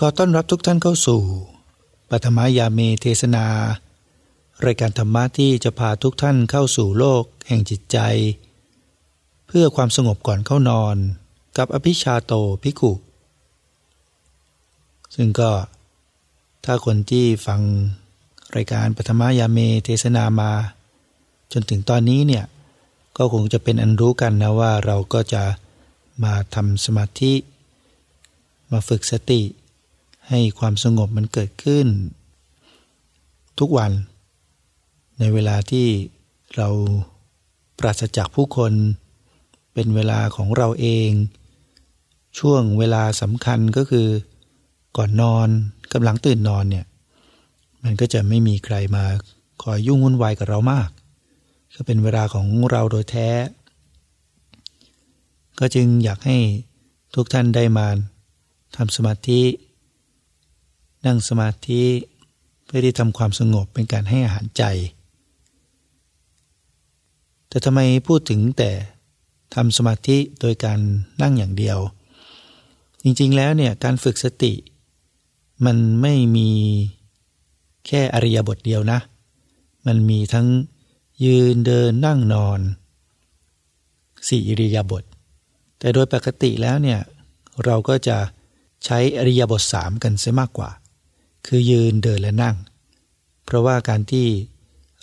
ขอต้อนรับทุกท่านเข้าสู่ ปัทมายาเมเทศนา รายการธรรมะที่จะพาทุกท่านเข้าสู่โลกแห่งจิตใจ เพื่อความสงบก่อนเข้านอน กับอภิชาโตภิกขุซึ่งก็ ถ้าคนที่ฟังรายการปัทมายาเมเทศนามา จนถึงตอนนี้เนี่ย ก็คงจะเป็นอันรู้กันนะว่าเราก็จะมาทำสมาธิ มาฝึกสติ ให้ความสงบมันเกิดขึ้น ทุกวัน ในเวลาที่เราปราศจากผู้คน เป็นเวลาของเราเอง ช่วงเวลาสำคัญก็คือ ก่อนนอนกำลังตื่นนอนเนี่ยมันก็จะไม่มีใครมาคอยยุ่งวุ่นวายกับเรามาก ก็เป็นเวลาของเราโดยแท้ ก็จึงอยากให้ทุกท่านได้มาทำสมาธิ นั่งสมาธิเพื่อที่ทำความสงบเป็นการให้อาหารใจ แต่ทำไมพูดถึงแต่ทำสมาธิโดยการนั่งอย่างเดียว จริงๆแล้วเนี่ยการฝึกสติ มันไม่มีแค่อริยบทเดียวนะ มันมีทั้งยืนเดินนั่งนอนสี่อริยบทแต่โดยปกติแล้วเนี่ยเราก็จะใช้อริยบทสามกันเสียมากกว่า คือยืนเดินและนั่ง เพราะว่าการที่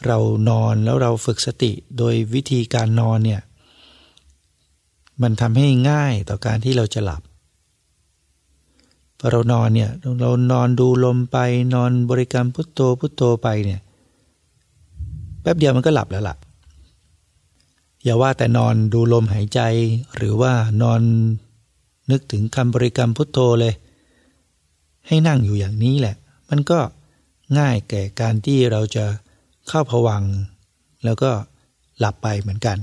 เรานอนแล้วเราฝึกสติโดยวิธีการนอนเนี่ย มันทำให้ง่ายต่อการที่เราจะหลับพอเรานอนเนี่ยเรานอนดูลมไปนอนบริกรรมพุทโธพุทโธไปเนี่ยแป๊บเดียวมันก็หลับแล้วล่ะ อย่าว่าแต่นอนดูลมหายใจ หรือว่านอนนึกถึงคำบริกรรมพุทโธเลย ให้นั่งอยู่อย่างนี้แหละ มันก็ง่ายแก่การที่เราจะเข้าผวัง แล้วก็หลับไปเหมือนกัน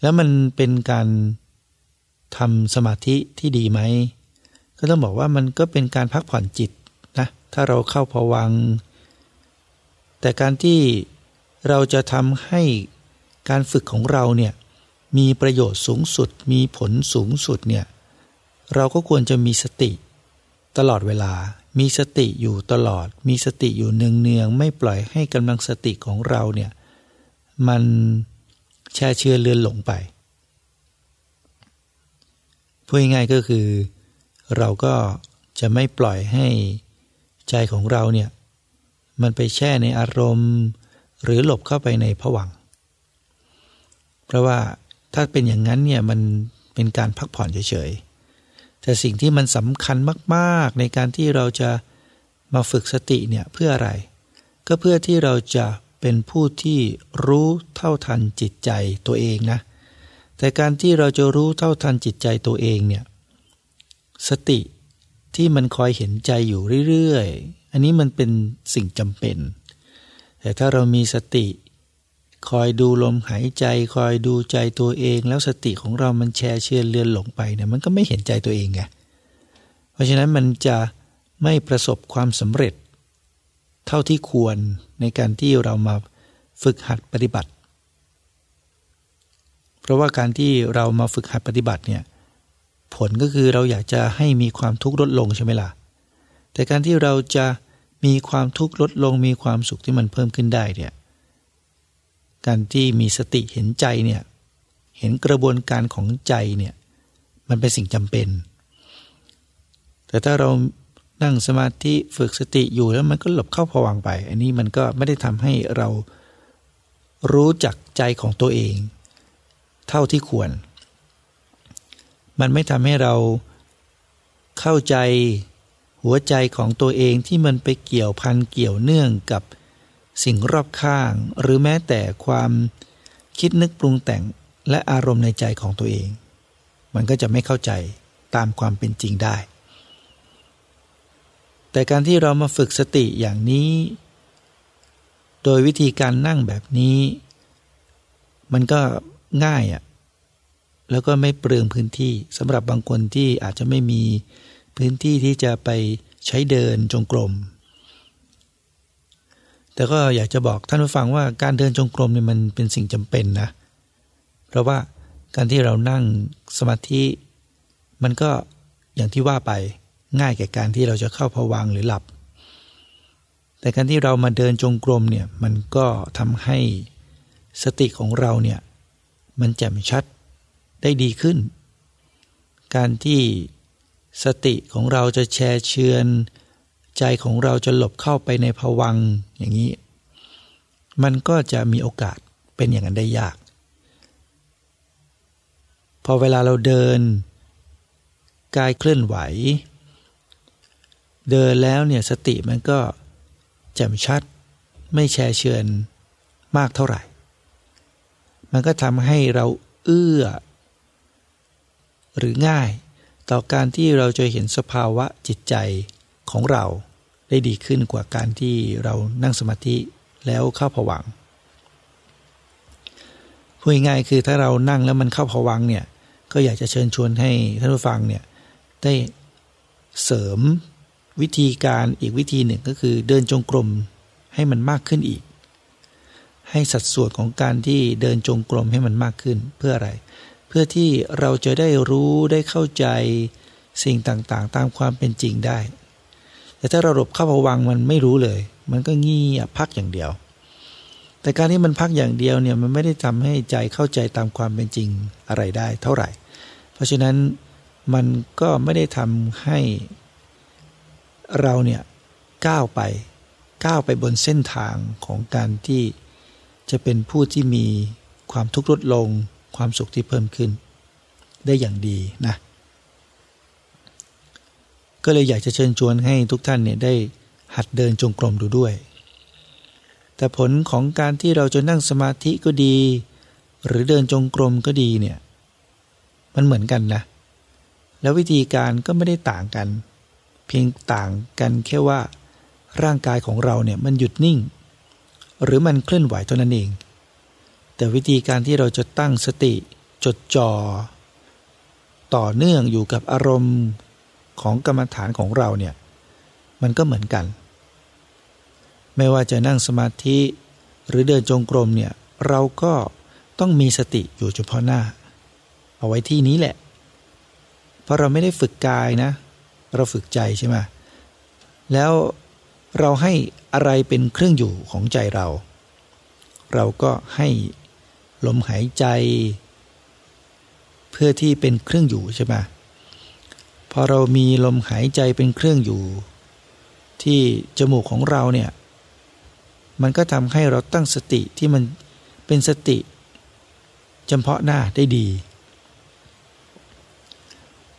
แล้วมันเป็นการทำสมาธิที่ดีไหม ก็ต้องบอกว่ามันก็เป็นการพักผ่อนจิตนะ ถ้าเราเข้าผวัง แต่การที่เราจะทำให้การฝึกของเราเนี่ยมีประโยชน์สูงสุด มีผลสูงสุดเนี่ยเราก็ควรจะมีสติ ตลอดเวลา มีสติอยู่ตลอด มีสติอยู่เนืองๆไม่ปล่อยให้กำลังสติของเราเนี่ยมันแช่เชื่อเลือนหลงไปพูดง่ายๆก็คือ เราก็จะไม่ปล่อยให้ใจของเราเนี่ยมันไปแช่ในอารมณ์ หรือหลบเข้าไปในผวัง เพราะว่าถ้าเป็นอย่างนั้นเนี่ยมันเป็นการพักผ่อนเฉยๆ แต่สิ่งที่มันสำคัญมาก ๆ ในการที่เราจะมาฝึกสติเนี่ยเพื่ออะไร ก็เพื่อที่เราจะเป็นผู้ที่รู้เท่าทันจิตใจตัวเองนะ แต่การที่เราจะรู้เท่าทันจิตใจตัวเองเนี่ยสติที่มันคอยเห็นใจอยู่เรื่อย ๆ อันนี้มันเป็นสิ่งจำเป็น แต่ถ้าเรามีสติ คอยดูลมหายใจ คอยดูใจตัวเอง แล้วสติของเรามันแช่เชื่อเลื่อนหลงไปเนี่ยมันก็ไม่เห็นใจตัวเองไงเพราะฉะนั้นมันจะไม่ประสบความสำเร็จ เท่าที่ควรในการที่เรามาฝึกหัดปฏิบัติ เพราะว่าการที่เรามาฝึกหัดปฏิบัติเนี่ยผลก็คือเราอยากจะให้มีความทุกข์ลดลงใช่ไหมล่ะ แต่การที่เราจะมีความทุกข์ลดลงมีความสุขที่มันเพิ่มขึ้นได้เนี่ย การที่มีสติเห็นใจเนี่ยเห็นกระบวนการของใจเนี่ยมันเป็นสิ่งจำเป็น แต่ถ้าเรานั่งสมาธิฝึกสติอยู่แล้วมันก็หลบเข้าผวังไป อันนี้มันก็ไม่ได้ทำให้เรารู้จักใจของตัวเอง เท่าที่ควร มันไม่ทำให้เราเข้าใจหัวใจของตัวเองที่มันไปเกี่ยวพันเกี่ยวเนื่องกับ สิ่งรอบข้าง หรือแม้แต่ความคิดนึกปรุงแต่งและอารมณ์ในใจของตัวเอง มันก็จะไม่เข้าใจตามความเป็นจริงได้ แต่การที่เรามาฝึกสติอย่างนี้ โดยวิธีการนั่งแบบนี้ มันก็ง่ายอะ่ะแล้วก็ไม่เปลืองพื้นที่สำหรับบางคนที่อาจจะไม่มีพื้นที่ที่จะไปใช้เดินจงกรม แต่ก็อยากจะบอกท่านผู้ฟังว่าการเดินจงกรมเนี่ยมันเป็นสิ่งจำเป็นนะ เพราะว่าการที่เรานั่งสมาธิ มันก็อย่างที่ว่าไปง่ายแก่การที่เราจะเข้าผวังหรือหลับ แต่การที่เรามาเดินจงกรมเนี่ยมันก็ทำให้สติของเราเนี่ยมันแจ่มชัดได้ดีขึ้น การที่สติของเราจะแชร์เชือน ใจของเราจะหลบเข้าไปในผวังอย่างนี้ มันก็จะมีโอกาสเป็นอย่างนั้นได้ยาก พอเวลาเราเดิน กายเคลื่อนไหว เดินแล้วเนี่ยสติมันก็แจ่มชัด ไม่แชร์เชือนมากเท่าไหร่ มันก็ทำให้เราเอื้อ หรือง่ายต่อการที่เราจะเห็นสภาวะจิตใจของเรา ได้ดีขึ้นกว่าการที่เรานั่งสมาธิแล้วเข้าผวังพูดง่ายคือถ้าเรานั่งแล้วมันเข้าผวังเนี่ยก็อยากจะเชิญชวนให้ท่านผู้ฟังเนี่ยได้เสริมวิธีการอีกวิธีหนึ่งก็คือเดินจงกรมให้มันมากขึ้นอีก ให้สัดส่วนของการที่เดินจงกรมให้มันมากขึ้นเพื่ออะไร เพื่อที่เราจะได้รู้ได้เข้าใจสิ่งต่างๆ ตามความเป็นจริงได้ แต่ถ้าเราหลบเข้าผวังมันไม่รู้เลย มันก็งี่พักอย่างเดียว แต่การที่มันพักอย่างเดียวเนี่ยมันไม่ได้ทำให้ใจเข้าใจตามความเป็นจริงอะไรได้เท่าไหร่ เพราะฉะนั้นมันก็ไม่ได้ทำให้เราเนี่ยก้าวไปก้าวไปบนเส้นทางของการที่จะเป็นผู้ที่มีความทุกข์ลดลง ความสุขที่เพิ่มขึ้น ได้อย่างดีนะ ก็เลยอยากจะเชิญชวนให้ทุกท่านเนี่ยได้หัดเดินจงกรมดูด้วย แต่ผลของการที่เราจะนั่งสมาธิก็ดี หรือเดินจงกรมก็ดีเนี่ยมันเหมือนกันนะ แล้ววิธีการก็ไม่ได้ต่างกัน เพียงต่างกันแค่ว่า ร่างกายของเราเนี่ยมันหยุดนิ่ง หรือมันเคลื่อนไหวเท่านั้นเอง แต่วิธีการที่เราจะตั้งสติจดจ่อต่อเนื่องอยู่กับอารมณ์ ของกรรมฐานของเราเนี่ยมันก็เหมือนกัน ไม่ว่าจะนั่งสมาธิหรือเดินจงกรมเนี่ยเราก็ต้องมีสติอยู่เฉพาะหน้า เอาไว้ที่นี้แหละ เพราะเราไม่ได้ฝึกกายนะ เราฝึกใจใช่ไหมแล้วเราให้อะไรเป็นเครื่องอยู่ของใจเรา เราก็ให้ลมหายใจ เพื่อที่เป็นเครื่องอยู่ใช่ไหม พอเรามีลมหายใจเป็นเครื่องอยู่ ที่จมูกของเราเนี่ย มันก็ทำให้เราตั้งสติที่มันเป็นสติเฉพาะหน้าได้ดี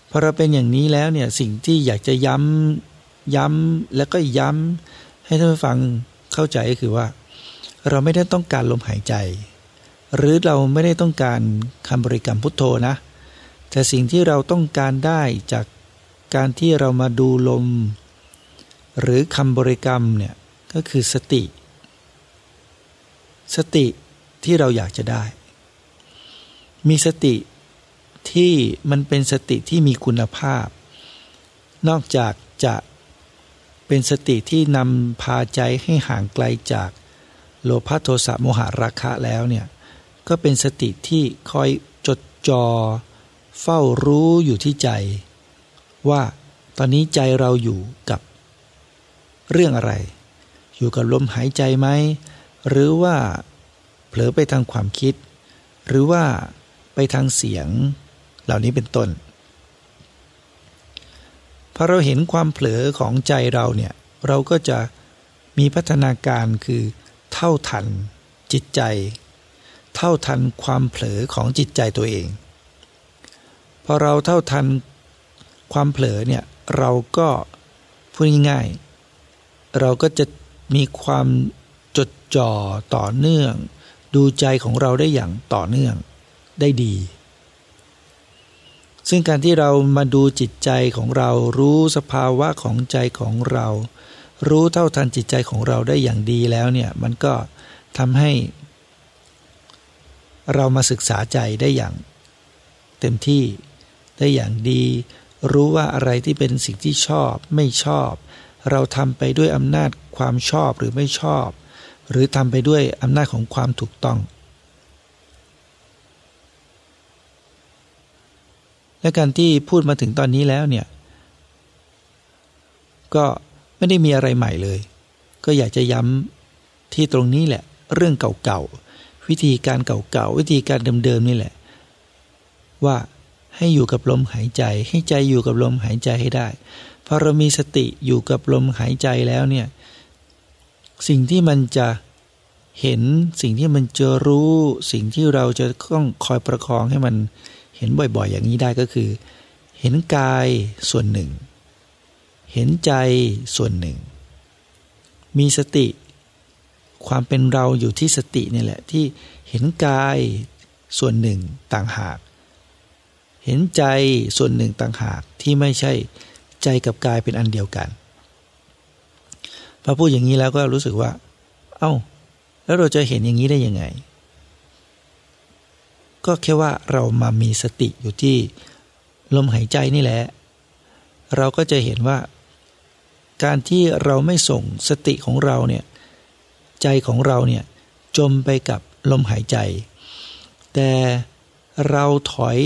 พอเราเป็นอย่างนี้แล้วเนี่ยสิ่งที่อยากจะย้ำย้ำแล้วก็ย้ำให้ท่านผู้ฟังเข้าใจก็คือว่า เราไม่ได้ต้องการลมหายใจ หรือเราไม่ได้ต้องการคำบริกรรมพุทโธนะ แต่สิ่งที่เราต้องการได้จาก การที่เรามาดูลม หรือคำบริกรรมเนี่ยก็คือสติ สติที่เราอยากจะได้ มีสติที่มันเป็นสติที่มีคุณภาพ นอกจากจะเป็นสติที่นำพาใจให้ห่างไกลจากโลภะโทสะโมหะราคะแล้วเนี่ยก็เป็นสติที่คอยจดจอ่อเฝ้ารู้อยู่ที่ใจ ว่าตอนนี้ใจเราอยู่กับเรื่องอะไร อยู่กับลมหายใจไหม หรือว่าเผลอไปทางความคิด หรือว่าไปทางเสียงเหล่านี้เป็นต้นพอเราเห็นความเผลอของใจเราเนี่ยเราก็จะมีพัฒนาการคือเท่าทันจิตใจ เท่าทันความเผลอของจิตใจตัวเอง พอเราเท่าทัน ความเผลอเนี่ยเราก็พูดง่ายๆเราก็จะมีความจดจ่อต่อเนื่อง ดูใจของเราได้อย่างต่อเนื่องได้ดี ซึ่งการที่เรามาดูจิตใจของเรารู้สภาวะของใจของเรา รู้เท่าทันจิตใจของเราได้อย่างดีแล้วเนี่ยมันก็ทำให้ เรามาศึกษาใจได้อย่าง เต็มที่ได้อย่างดี รู้ว่าอะไรที่เป็นสิ่งที่ชอบไม่ชอบ เราทำไปด้วยอำนาจความชอบหรือไม่ชอบ หรือทำไปด้วยอำนาจของความถูกต้อง และการที่พูดมาถึงตอนนี้แล้วเนี่ย ก็ไม่ได้มีอะไรใหม่เลย ก็อยากจะย้ำที่ตรงนี้แหละ เรื่องเก่าๆวิธีการเก่าๆวิธีการเดิมๆนี่แหละ ว่า ให้อยู่กับลมหายใจ ให้ใจอยู่กับลมหายใจให้ได้พอเรามีสติอยู่กับลมหายใจแล้วเนี่ยสิ่งที่มันจะเห็นสิ่งที่มันจะรู้สิ่งที่เราจะต้องคอยประคองให้มันเห็นบ่อยๆ อย่างนี้ได้ก็คือ เห็นกายส่วนหนึ่ง เห็นใจส่วนหนึ่ง มีสติ ความเป็นเราอยู่ที่สตินี่แหละที่เห็นกายส่วนหนึ่งต่างหาก เห็นใจส่วนหนึ่งต่างหากที่ไม่ใช่ใจกับกายเป็นอันเดียวกัน พอพูดอย่างนี้แล้วก็รู้สึกว่า เอา้า แล้วเราจะเห็นอย่างนี้ได้ยังไง ก็แค่ว่าเรามามีสติอยู่ที่ลมหายใจนี่แหละ เราก็จะเห็นว่า การที่เราไม่ส่งสติของเราเนี่ยใจของเราเนี่ยจมไปกับลมหายใจ แต่เราถอย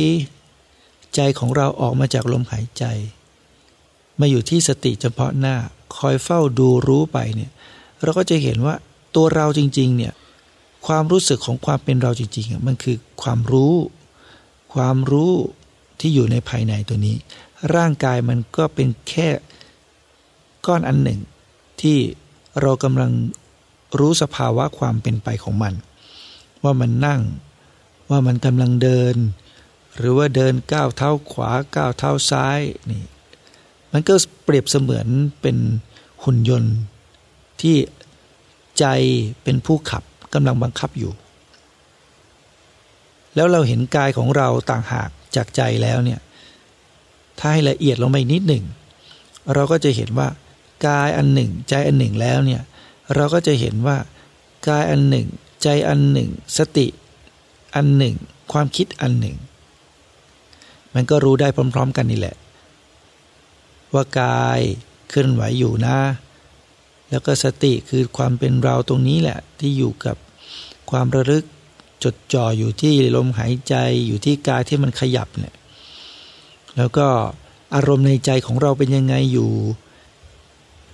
ใจของเราออกมาจากลมหายใจ มาอยู่ที่สติเฉพาะหน้า คอยเฝ้าดูรู้ไปเนี่ยเราก็จะเห็นว่าตัวเราจริงๆเนี่ยความรู้สึกของความเป็นเราจริงๆมันคือความรู้ ความรู้ที่อยู่ในภายในตัวนี้ ร่างกายมันก็เป็นแค่ก้อนอันหนึ่ง ที่เรากำลังรู้สภาวะความเป็นไปของมัน ว่ามันนั่ง ว่ามันกำลังเดิน หรือว่าเดินก้าวเท้าขวาก้าวเท้าซ้ายนี่มันก็เปรียบเสมือนเป็นหุ่นยนต์ ที่ใจเป็นผู้ขับกำลังบังคับอยู่ แล้วเราเห็นกายของเราต่างหากจากใจแล้วเนี่ยถ้าให้ละเอียดลงไปนิดหนึ่ง เราก็จะเห็นว่ากายอันหนึ่ง ใจอันหนึ่งแล้วเนี่ยเราก็จะเห็นว่ากายอันหนึ่ง ใจอันหนึ่ง สติ อันหนึ่ง ความคิดอันหนึ่ง มันก็รู้ได้พร้อม ๆ กันนี่แหละ ว่ากายเคลื่อนไหวอยู่นะ แล้วก็สติคือความเป็นเราตรงนี้แหละ ที่อยู่กับความระลึกจดจ่ออยู่ที่ลมหายใจอยู่ที่กายที่มันขยับเนี่ยแล้วก็อารมณ์ในใจของเราเป็นยังไงอยู่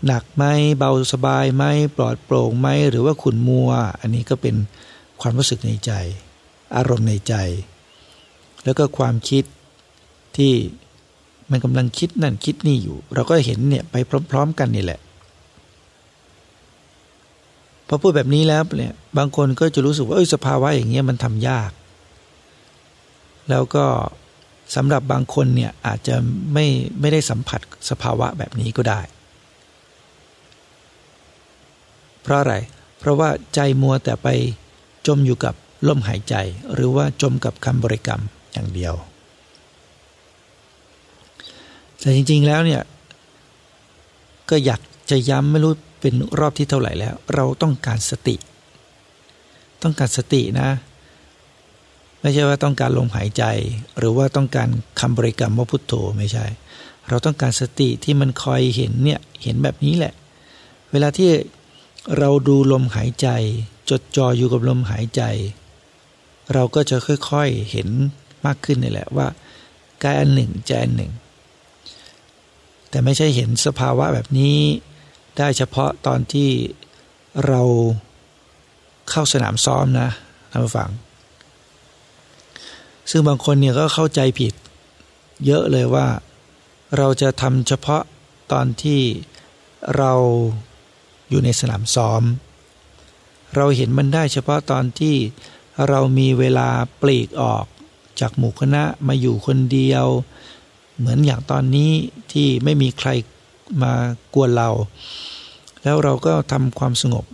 หนักไหมเบาสบายไหมปลอดโปร่งไหมหรือว่าขุ่นมัว อันนี้ก็เป็นความรู้สึกในใจ อารมณ์ในใจ แล้วก็ความคิด ที่มันกำลังคิดนั่นคิดนี่อยู่ เราก็เห็นเนี่ยไปพร้อม ๆ กันนี่แหละพอพูดแบบนี้แล้วเนี่ยบางคนก็จะรู้สึกว่าเอ้ยสภาวะอย่างเงี้ยมันทำยาก แล้วก็สำหรับบางคนเนี่ยอาจจะไม่ไม่ได้สัมผัสสภาวะแบบนี้ก็ได้ เพราะอะไร เพราะว่าใจมัวแต่ไปจมอยู่กับลมหายใจ หรือว่าจมกับคำบริกรรมอย่างเดียว แต่จริง ๆ แล้วเนี่ย ก็อยากจะย้ำไม่รู้เป็นรอบที่เท่าไหร่แล้ว เราต้องการสติ ต้องการสตินะ ไม่ใช่ว่าต้องการลมหายใจ หรือว่าต้องการคำบริกรรมว่าพุทโธไม่ใช่ เราต้องการสติที่มันคอยเห็นเนี่ยเห็นแบบนี้แหละ เวลาที่เราดูลมหายใจ จดจ่ออยู่กับลมหายใจ เราก็จะค่อยๆเห็นมากขึ้นนี่แหละว่า กายอันหนึ่งใจอันหนึ่ง แต่ไม่ใช่เห็นสภาวะแบบนี้ ได้เฉพาะตอนที่เราเข้าสนามซ้อมนะท่านผู้ฟัง ซึ่งบางคนเนี่ยก็เข้าใจผิด เยอะเลยว่าเราจะทำเฉพาะตอนที่เราอยู่ในสนามซ้อม เราเห็นมันได้เฉพาะตอนที่เรามีเวลาปลีกออกจากหมู่คณะมาอยู่คนเดียว เหมือนอย่างตอนนี้ที่ไม่มีใครมากวนเรา แล้วเราก็ทำความสงบ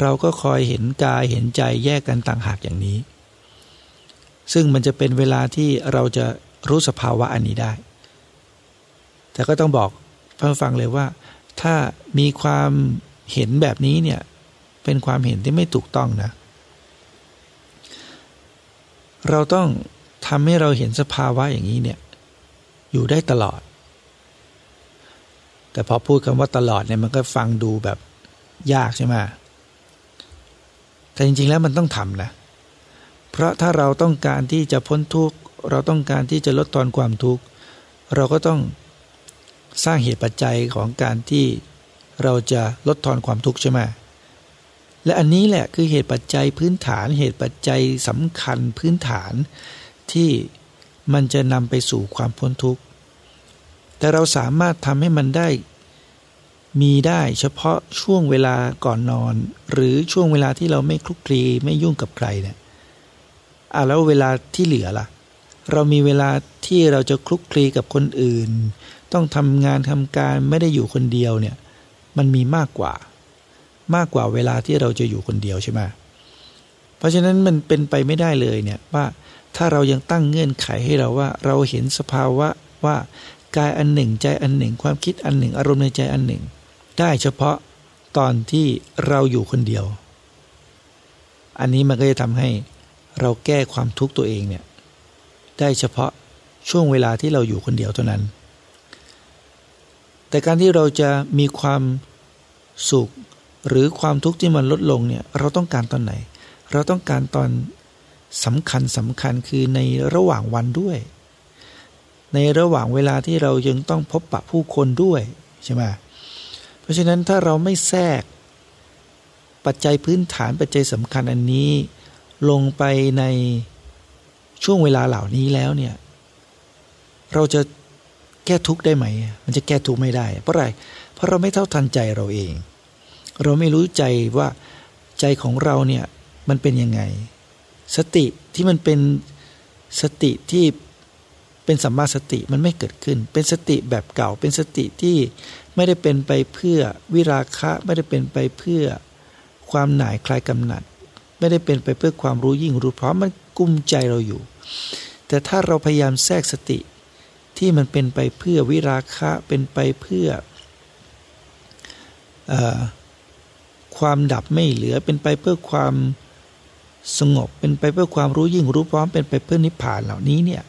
เราก็คอยเห็นกายเห็นใจแยกกันต่างหากอย่างนี้ ซึ่งมันจะเป็นเวลาที่เราจะรู้สภาวะอันนี้ได้ แต่ก็ต้องบอกเพื่อฟังเลยว่า ถ้ามีความเห็นแบบนี้เนี่ยเป็นความเห็นที่ไม่ถูกต้องนะ เราต้องทำให้เราเห็นสภาวะอย่างนี้เนี่ย อยู่ได้ตลอด แต่พอพูดคำว่าตลอดเนี่ยมันก็ฟังดูแบบยากใช่ไหมแต่จริงๆแล้วมันต้องทำนะ เพราะถ้าเราต้องการที่จะพ้นทุกข์ เราต้องการที่จะลดตอนความทุกข์ เราก็ต้องสร้างเหตุปัจจัยของการที่เราจะลดทอนความทุกข์ใช่ไหมและอันนี้แหละคือเหตุปัจจัยพื้นฐานเหตุปัจจัยสำคัญพื้นฐานที่ มันจะนำไปสู่ความพ้นทุกข์ แต่เราสามารถทำให้มันได้ มีได้เฉพาะช่วงเวลาก่อนนอน หรือช่วงเวลาที่เราไม่คลุกคลีไม่ยุ่งกับใครเนี่ยอะแล้วเวลาที่เหลือล่ะ เรามีเวลาที่เราจะคลุกคลีกับคนอื่น ต้องทำงานทำการไม่ได้อยู่คนเดียวเนี่ย มันมีมากกว่า มากกว่าเวลาที่เราจะอยู่คนเดียวใช่ไหมเพราะฉะนั้นมันเป็นไปไม่ได้เลยเนี่ยว่า ถ้าเรายังตั้งเงื่อนไขให้เราว่า เราเห็นสภาวะว่ากายอันหนึ่งใจอันหนึ่ง ความคิดอันหนึ่ง อารมณ์ในใจอันหนึ่ง ได้เฉพาะตอนที่เราอยู่คนเดียว อันนี้มันก็จะทำให้เราแก้ความทุกข์ตัวเองเนี่ยได้เฉพาะช่วงเวลาที่เราอยู่คนเดียวเท่านั้น แต่การที่เราจะมีความสุขหรือความทุกข์ที่มันลดลงเนี่ยเราต้องการตอนไหน เราต้องการตอน สำคัญสำคัญคือในระหว่างวันด้วย ในระหว่างเวลาที่เรายังต้องพบปะผู้คนด้วยใช่ไหมเพราะฉะนั้นถ้าเราไม่แทรก ปัจจัยพื้นฐานปัจจัยสำคัญอันนี้ ลงไปในช่วงเวลาเหล่านี้แล้วเนี่ยเราจะแก้ทุกข์ได้ไหม มันจะแก้ทุกข์ไม่ได้ เพราะอะไร เพราะเราไม่เท่าทันใจเราเอง เราไม่รู้ใจว่าใจของเราเนี่ยมันเป็นยังไง สติที่มันเป็นสติที่เป็นสัมมาสติมันไม่เกิดขึ้น เป็นสติแบบเก่า เป็นสติที่ไม่ได้เป็นไปเพื่อวิราคะไม่ได้เป็นไปเพื่อความหน่ายคลายกำหนัด ไม่ได้เป็นไปเพื่อความรู้ยิ่งรู้เพราะมันกุมใจเราอยู่ แต่ถ้าเราพยายามแทรกสติที่มันเป็นไปเพื่อวิราคะเป็นไปเพื่ออความดับไม่เหลือเป็นไปเพื่อความ สงบเป็นไปเพื่อความรู้ยิ่งรู้พร้อมเป็นไปเพื่อนิพพานเหล่านี้เนี่ย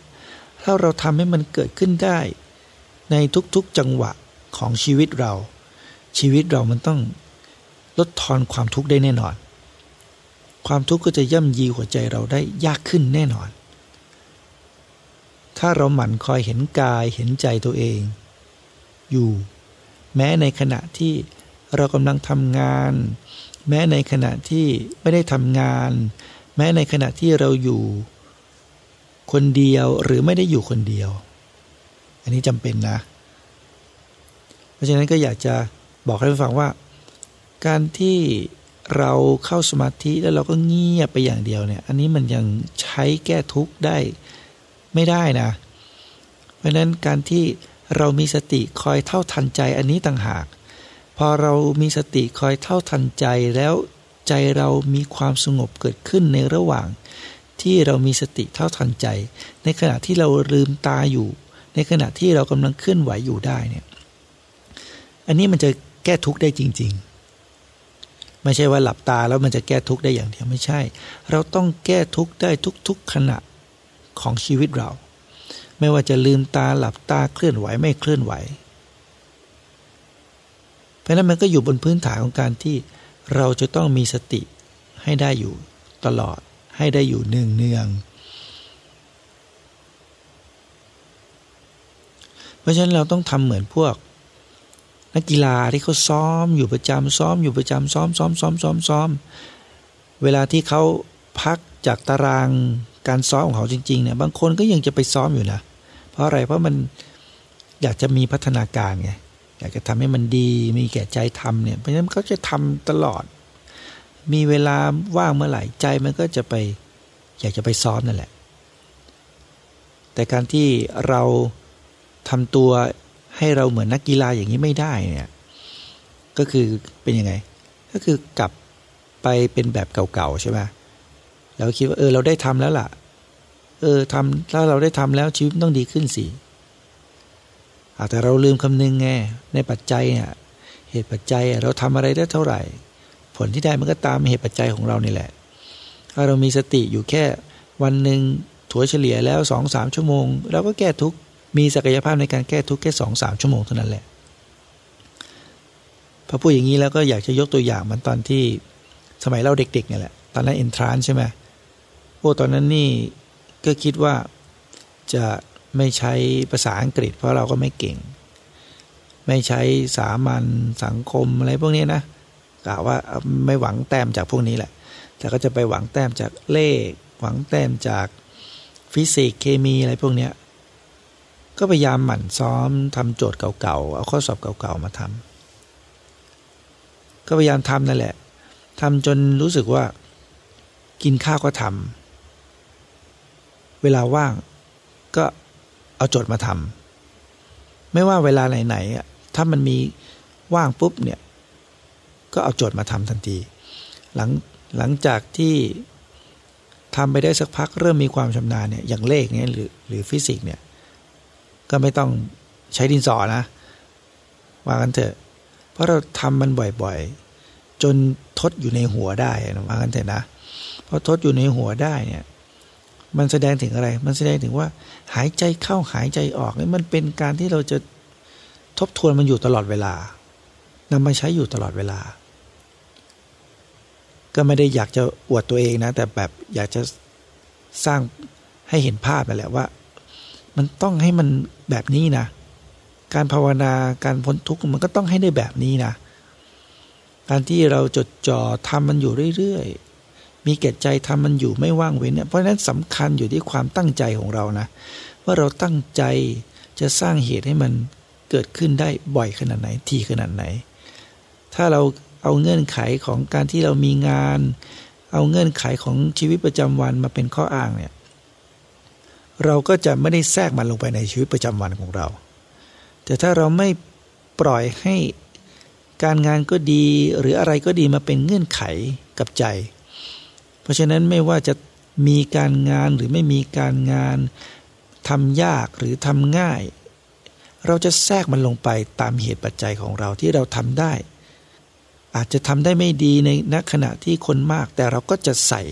ถ้าเราทำให้มันเกิดขึ้นได้ ในทุกๆจังหวะของชีวิตเรา ชีวิตเรามันต้องลดทอนความทุกข์ได้แน่นอน ความทุกข์ก็จะย่ำยีหัวใจเราได้ยากขึ้นแน่นอน ถ้าเราหมั่นคอยเห็นกายเห็นใจตัวเอง อยู่ แม้ในขณะที่เรากำลังทำงาน แม้ในขณะที่ไม่ได้ทำงาน แม้ในขณะที่เราอยู่ คนเดียวหรือไม่ได้อยู่คนเดียว อันนี้จำเป็นนะ เพราะฉะนั้นก็อยากจะบอกให้ฟังว่า การที่เราเข้าสมาธิแล้วเราก็เงียบไปอย่างเดียวเนี่ย อันนี้มันยังใช้แก้ทุกข์ได้ไม่ได้นะ เพราะนั้นการที่เรามีสติคอยเท่าทันใจอันนี้ต่างหาก พอเรามีสติคอยเท่าทันใจแล้วใจเรามีความสงบเกิดขึ้นในระหว่าง ที่เรามีสติเท่าทันใจ ในขณะที่เราลืมตาอยู่ ในขณะที่เรากำลังเคลื่อนไหวอยู่ได้เนี่ยอันนี้มันจะแก้ทุกข์ได้จริง ๆ ไม่ใช่ว่าหลับตาแล้วมันจะแก้ทุกข์ได้อย่างเดียวไม่ใช่ เราต้องแก้ทุกข์ได้ทุกๆขณะของชีวิตเรา ไม่ว่าจะลืมตาหลับตาเคลื่อนไหวไม่เคลื่อนไหว เพราะนั้นมันก็อยู่บนพื้นฐานของการที่เราจะต้องมีสติให้ได้อยู่ตลอดให้ได้อยู่เนืองเนืองเพราะฉะนั้นเราต้องทำเหมือนพวกนักกีฬาที่เขาซ้อมอยู่ประจำซ้อมอยู่ประจำซ้อมซ้อมซ้อมซ้อมซ้อมเวลาที่เขาพักจากตารางการซ้อมของเขาจริงๆเนี่ยบางคนก็ยังจะไปซ้อมอยู่นะ เพราะอะไรเพราะมันอยากจะมีพัฒนาการไงากจะทำให้มันดี มีแก่ใจทำเนี่ยเพราะฉะนั้นเขาจะทำตลอด มีเวลาว่างเมื่อไหร่ใจมันก็จะไป อยากจะไปซ้อมนั่นแหละ แต่การที่เราทำตัวให้เราเหมือนนักกีฬาอย่างนี้ไม่ได้เนี่ยก็คือเป็นยังไง ก็คือกลับไปเป็นแบบเก่าๆใช่ไหมแล้วคิดว่าเออเราได้ทำแล้วล่ะ เออทำถ้าเราได้ทำแล้วชีวิตต้องดีขึ้นสิ แต่เราลืมคำนึงไงในปัจจัยเนี่ยเหตุปัจจัยเราทำอะไรได้เท่าไหร่ ผลที่ได้มันก็ตามเหตุปัจจัยของเรานี่แหละ ถ้าเรามีสติอยู่แค่วันหนึ่งถัวเฉลี่ยแล้วสองสามชั่วโมงเราก็แก้ทุกมีศักยภาพในการแก้ทุกแค่สองสามชั่วโมงเท่านั้นแหละพอพูดอย่างนี้แล้วก็อยากจะยกตัวอย่างมันตอนที่สมัยเราเด็กๆเนี่ยแหละ ตอนนั้นเอนทรานใช่ไหมโอ้ตอนนั้นนี่ก็คิดว่าจะ ไม่ใช้ภาษาอังกฤษ เพราะเราก็ไม่เก่ง ไม่ใช้สามัญสังคมอะไรพวกนี้นะกล่าวว่าไม่หวังแต้มจากพวกนี้แหละ แต่ก็จะไปหวังแต้มจากเลข หวังแต้มจากฟิสิกส์เคมีอะไรพวกนี้ก็พยายามหมั่นซ้อมทำโจทย์เก่าๆ เอาข้อสอบเก่าๆมาทำก็พยายามทำนั่นแหละทำจนรู้สึกว่า กินข้าวก็ทำเวลาว่างก็ เอาโจทย์มาทำไม่ว่าเวลาไหนๆถ้ามันมีว่างปุ๊บเนี่ย ก็เอาโจทย์มาทำทันที หลังหลังจากที่ทำไปได้สักพักเริ่มมีความชำนาญเนี่ยอย่างเลขเนี่ยหรือหรือฟิสิกส์เนี่ย ก็ไม่ต้องใช้ดินสอนะว่ากันเถอะ เพราะเราทำมันบ่อยๆ จนทดอยู่ในหัวได้นะว่ากันเถอะนะพอทดอยู่ในหัวได้เนี่ย มันแสดงถึงอะไร มันแสดงถึงว่า หายใจเข้าหายใจออกนี่มันเป็นการที่เราจะทบทวนมันอยู่ตลอดเวลานำมาใช้อยู่ตลอดเวลา ก็ไม่ได้อยากจะอวดตัวเองนะ แต่แบบอยากจะสร้างให้เห็นภาพนั่นแหละว่า มันต้องให้มันแบบนี้นะ การภาวนาการพ้นทุกข์มันก็ต้องให้ได้แบบนี้นะ การที่เราจดจ่อทำมันอยู่เรื่อยๆ มีเกตใจทำมันอยู่ไม่ว่างเว้นเนี่ยเพราะฉะนั้นสำคัญอยู่ที่ความตั้งใจของเรานะ ว่าเราตั้งใจจะสร้างเหตุให้มันเกิดขึ้นได้บ่อยขนาดไหนทีขนาดไหน ถ้าเราเอาเงื่อนไขของการที่เรามีงาน เอาเงื่อนไขของชีวิตประจำวันมาเป็นข้ออ้างเนี่ยเราก็จะไม่ได้แทรกมันลงไปในชีวิตประจำวันของเรา แต่ถ้าเราไม่ปล่อยให้การงานก็ดีหรืออะไรก็ดีมาเป็นเงื่อนไขกับใจ เพราะฉะนั้นไม่ว่าจะมีการงานหรือไม่มีการงานทำยากหรือทำง่าย เราจะแทรกมันลงไปตามเหตุปัจจัยของเราที่เราทำได้ อาจจะทำได้ไม่ดีในณขณะที่คนมาก แต่เราก็จะใส่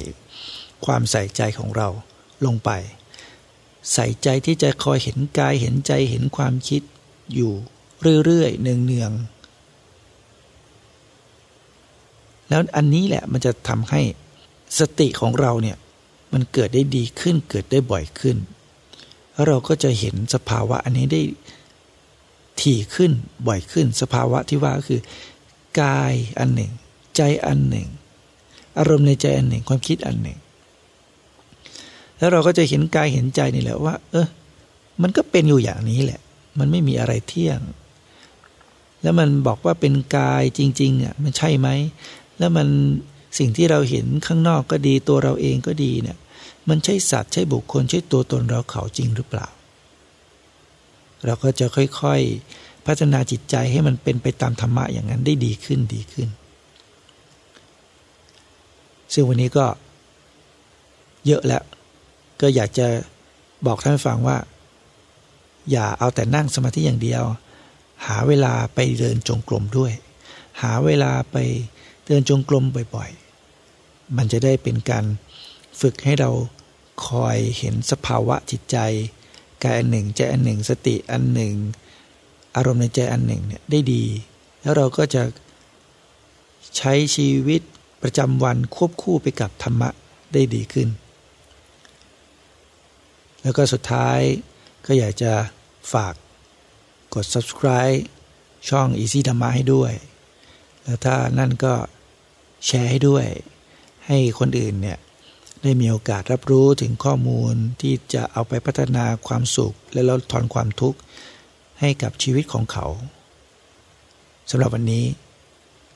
ความใส่ใจของเราลงไป ใส่ใจที่จะคอยเห็นกายเห็นใจเห็นความคิดอยู่เรื่อยๆเนืองๆแล้วอันนี้แหละมันจะทำให้ สติของเราเนี่ยมันเกิดได้ดีขึ้นเกิดได้บ่อยขึ้น แล้วเราก็จะเห็นสภาวะอันนี้ได้ถี่ขึ้นบ่อยขึ้น สภาวะที่ว่าก็คือกายอันหนึ่ง ใจอันหนึ่ง อารมณ์ในใจอันหนึ่งความคิดอันหนึ่ง แล้วเราก็จะเห็นกายเห็นใจนี่แหละว่า เออมันก็เป็นอยู่อย่างนี้แหละ มันไม่มีอะไรเที่ยง แล้วมันบอกว่าเป็นกายจริงๆอะมันใช่ไหม แล้วมัน สิ่งที่เราเห็นข้างนอกก็ดีตัวเราเองก็ดีเนี่ยมันใช่สัตว์ใช่บุคคลใช่ตัวตนเราเขาจริงหรือเปล่า เราก็จะค่อยๆ พัฒนาจิตใจให้มันเป็นไปตามธรรมะอย่างนั้นได้ดีขึ้นดีขึ้น ซึ่งวันนี้ก็เยอะแล้ว ก็อยากจะบอกท่านฟังว่า อย่าเอาแต่นั่งสมาธิอย่างเดียว หาเวลาไปเดินจงกรมด้วย หาเวลาไปเดินจงกรมบ่อยๆ มันจะได้เป็นการฝึกให้เราคอยเห็นสภาวะจิตใจกายอันหนึ่งใจอันหนึ่ง สติอันหนึ่ง อารมณ์ในใจอันหนึ่งเนี่ยได้ดี แล้วเราก็จะใช้ชีวิตประจำวันควบคู่ไปกับธรรมะได้ดีขึ้น แล้วก็สุดท้ายก็อยากจะฝากกด subscribe ช่อง Easy ธรรมะให้ด้วย แล้วถ้านั่นก็แชร์ให้ด้วย ให้คนอื่นเนี่ยได้มีโอกาสรับรู้ถึงข้อมูลที่จะเอาไปพัฒนาความสุข และลดทอนความทุกข์ให้กับชีวิตของเขาสำหรับวันนี้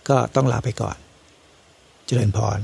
ก็ต้องลาไปก่อน เจริญพร